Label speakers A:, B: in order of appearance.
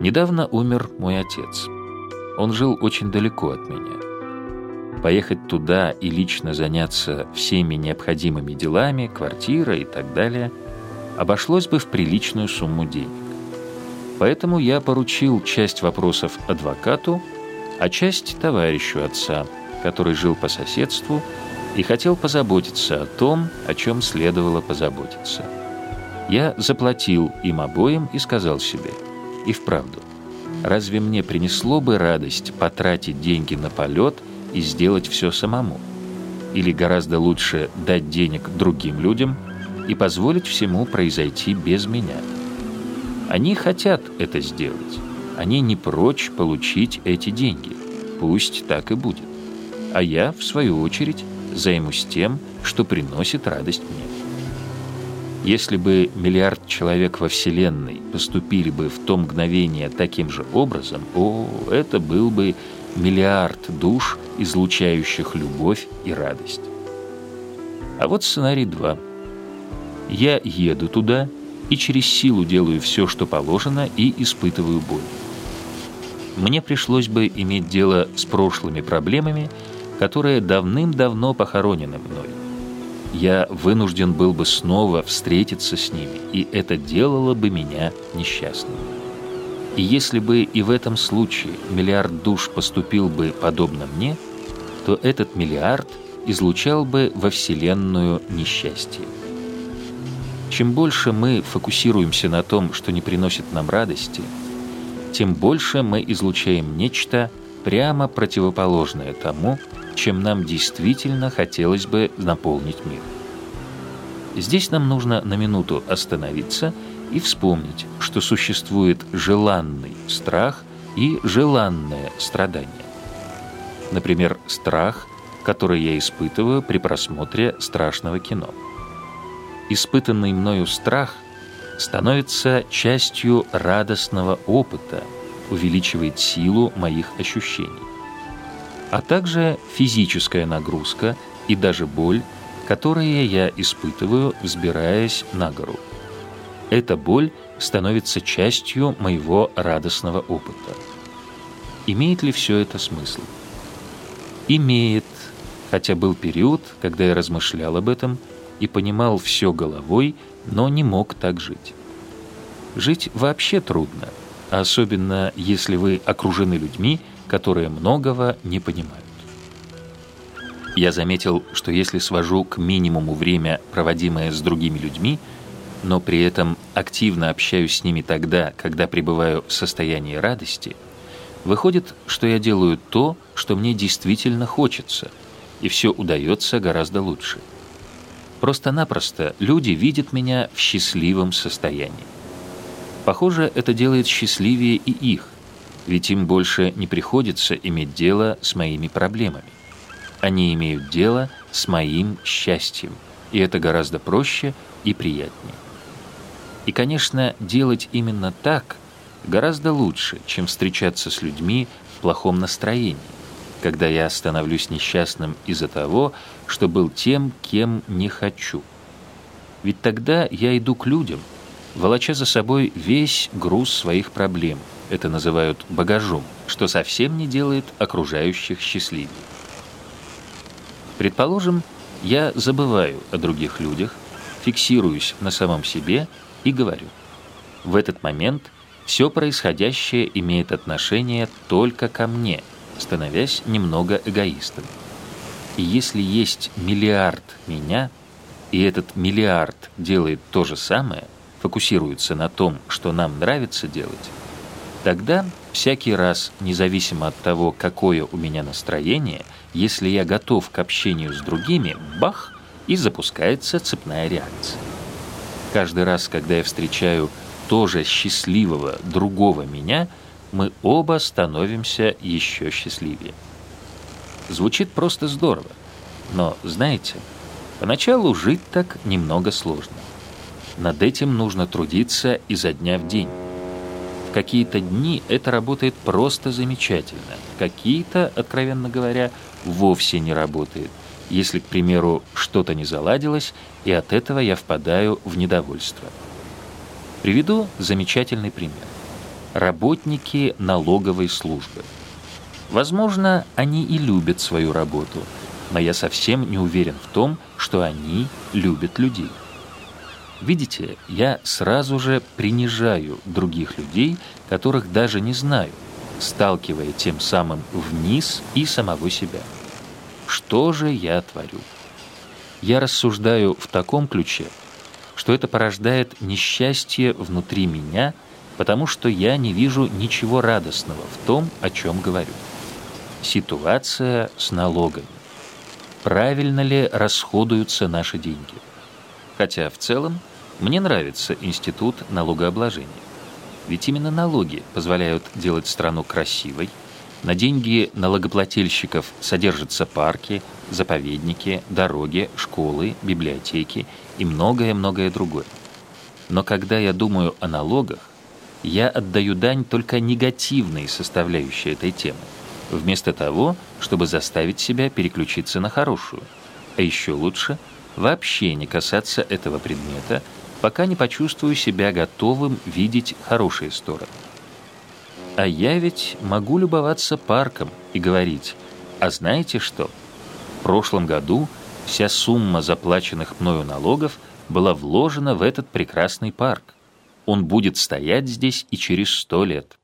A: Недавно умер мой отец. Он жил очень далеко от меня. Поехать туда и лично заняться всеми необходимыми делами, квартира и так далее, обошлось бы в приличную сумму денег. Поэтому я поручил часть вопросов адвокату, а часть товарищу отца, который жил по соседству и хотел позаботиться о том, о чем следовало позаботиться. Я заплатил им обоим и сказал себе, и вправду, разве мне принесло бы радость потратить деньги на полет и сделать все самому? Или гораздо лучше дать денег другим людям и позволить всему произойти без меня? Они хотят это сделать. Они не прочь получить эти деньги. Пусть так и будет. А я, в свою очередь, займусь тем, что приносит радость мне. Если бы миллиард человек во Вселенной поступили бы в то мгновение таким же образом, о, это был бы миллиард душ, излучающих любовь и радость. А вот сценарий 2. Я еду туда и через силу делаю все, что положено, и испытываю боль. Мне пришлось бы иметь дело с прошлыми проблемами, которые давным-давно похоронены мной я вынужден был бы снова встретиться с ними, и это делало бы меня несчастным. И если бы и в этом случае миллиард душ поступил бы подобно мне, то этот миллиард излучал бы во Вселенную несчастье. Чем больше мы фокусируемся на том, что не приносит нам радости, тем больше мы излучаем нечто прямо противоположное тому, чем нам действительно хотелось бы наполнить мир. Здесь нам нужно на минуту остановиться и вспомнить, что существует желанный страх и желанное страдание. Например, страх, который я испытываю при просмотре страшного кино. Испытанный мною страх становится частью радостного опыта, увеличивает силу моих ощущений а также физическая нагрузка и даже боль, которые я испытываю, взбираясь на гору. Эта боль становится частью моего радостного опыта. Имеет ли все это смысл? Имеет, хотя был период, когда я размышлял об этом и понимал все головой, но не мог так жить. Жить вообще трудно, особенно если вы окружены людьми, которые многого не понимают. Я заметил, что если свожу к минимуму время, проводимое с другими людьми, но при этом активно общаюсь с ними тогда, когда пребываю в состоянии радости, выходит, что я делаю то, что мне действительно хочется, и все удается гораздо лучше. Просто-напросто люди видят меня в счастливом состоянии. Похоже, это делает счастливее и их – ведь им больше не приходится иметь дело с моими проблемами. Они имеют дело с моим счастьем, и это гораздо проще и приятнее. И, конечно, делать именно так гораздо лучше, чем встречаться с людьми в плохом настроении, когда я становлюсь несчастным из-за того, что был тем, кем не хочу. Ведь тогда я иду к людям, волоча за собой весь груз своих проблем – это называют багажом, что совсем не делает окружающих счастливее. Предположим, я забываю о других людях, фиксируюсь на самом себе и говорю. В этот момент все происходящее имеет отношение только ко мне, становясь немного эгоистом. И если есть миллиард меня, и этот миллиард делает то же самое, фокусируется на том, что нам нравится делать, Тогда всякий раз, независимо от того, какое у меня настроение, если я готов к общению с другими, бах, и запускается цепная реакция. Каждый раз, когда я встречаю тоже счастливого другого меня, мы оба становимся еще счастливее. Звучит просто здорово, но, знаете, поначалу жить так немного сложно. Над этим нужно трудиться изо дня в день какие-то дни это работает просто замечательно. Какие-то, откровенно говоря, вовсе не работает. Если, к примеру, что-то не заладилось, и от этого я впадаю в недовольство. Приведу замечательный пример. работники налоговой службы. Возможно, они и любят свою работу, но я совсем не уверен в том, что они любят людей. Видите, я сразу же принижаю других людей, которых даже не знаю, сталкивая тем самым вниз и самого себя. Что же я творю? Я рассуждаю в таком ключе, что это порождает несчастье внутри меня, потому что я не вижу ничего радостного в том, о чем говорю. Ситуация с налогами. Правильно ли расходуются наши деньги? Хотя в целом мне нравится институт налогообложения. Ведь именно налоги позволяют делать страну красивой, на деньги налогоплательщиков содержатся парки, заповедники, дороги, школы, библиотеки и многое-многое другое. Но когда я думаю о налогах, я отдаю дань только негативной составляющей этой темы, вместо того, чтобы заставить себя переключиться на хорошую. А еще лучше вообще не касаться этого предмета, пока не почувствую себя готовым видеть хорошие стороны. А я ведь могу любоваться парком и говорить, а знаете что? В прошлом году вся сумма заплаченных мною налогов была вложена в этот прекрасный парк. Он будет стоять здесь и через сто лет.